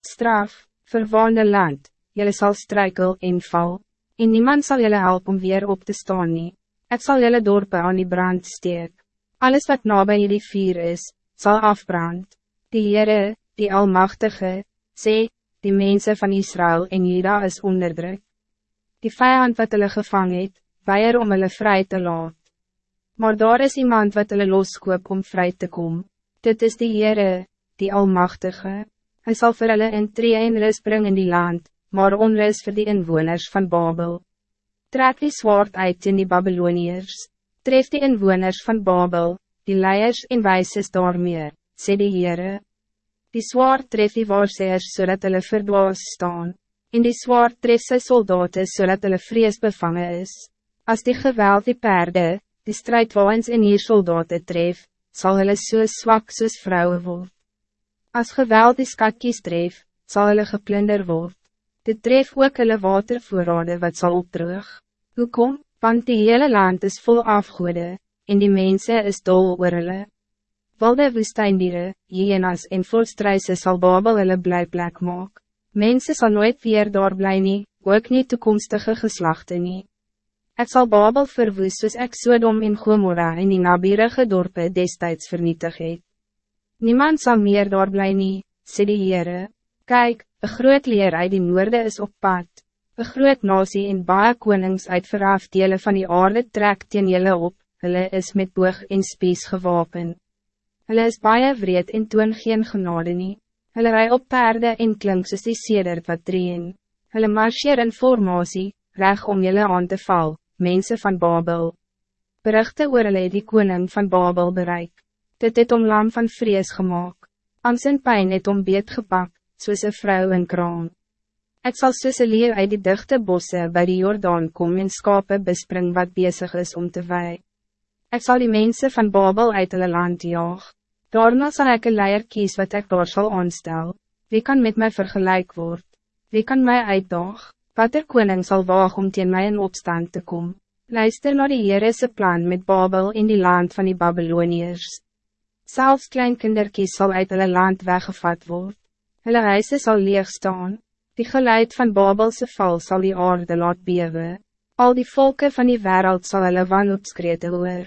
Straf, verwaande land, jullie zal struikel en val, en niemand zal jullie helpen om weer op te staan nie. Ek sal jullie dorpen aan die brand steek. Alles wat nabij jullie vier is, zal afbrand. Die Heere, die Almachtige, sê, die mensen van Israël en Juda is onderdruk. Die vijand wat hulle gevang het, weier om hulle vrij te laat. Maar daar is iemand wat hulle loskoop om vrij te komen. Dit is die Heere, die Almachtige. Hij zal vir hulle in tree en rust brengen in die land, maar onrust voor die inwoners van Babel. Trek die zwaard uit in die Babyloniërs. Tref die inwoners van Babel, die leiers en wijzes daarmee, sê die Heere. Die zwaard tref die waarseers zodat hulle verdwaas staan, en die zwaard tref sy soldaten zodat hulle vrees bevangen is. Als die geweld die perde, die strijdwaans en hier soldaten tref, zal hulle so zwak soos vrouwen word. Als geweld die skatkies tref, zal hulle geplunder word. Dit tref ook hulle watervoorrade wat zal opdroog. Hoekom? Want die hele land is vol afgoede, en die mensen is dol oor hulle. Wilde woestijndieren, hyenas en volstruise sal Babel hulle blijplek maak. Mensen zal nooit weer daar bly nie, ook nie toekomstige geslachten nie. Ek sal Babel verwoes soos ek Sodom en Gomorra en die nabierige dorpe destijds vernietig het. Niemand zal meer daar bly nie, sê die Heere. Kyk, een groot leer uit die noorde is op pad. Een groot nasie en baie konings uit veraf dele van die aarde trek teen julle op, hulle is met boog en spies gewapen. Hulle is baie wreed en toon geen genade nie. Hulle rij op perde en klink soos die sedert wat dreen. Hulle marcheer in formatie, reg om julle aan te val, mensen van Babel. Berichte oor hulle die koning van Babel bereik dit het om lam van vrees gemaakt. Angst en pijn het om beet gepak, soos een vrou in kraan. Ek sal soos een leeuw uit die dichte bosse bij die Jordaan kom en skape bespring wat bezig is om te wei. Ek sal die mensen van Babel uit hulle land jaag. Daarna sal ek een leier kies wat ek daar sal aanstel. Wie kan met mij vergelijk word? Wie kan mij uitdaag? Wat er koning sal waag om teen mij in opstand te komen? Luister naar die Heerese plan met Babel in die land van die Babyloniërs. Zelfs kleinkinderkies zal uit hulle land weggevat worden. Hulle huise sal leeg staan. Die geluid van Babelse val zal die aarde laat bewe. Al die volken van die wereld zal hulle wanhoopskrete hoor.